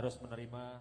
harus menerima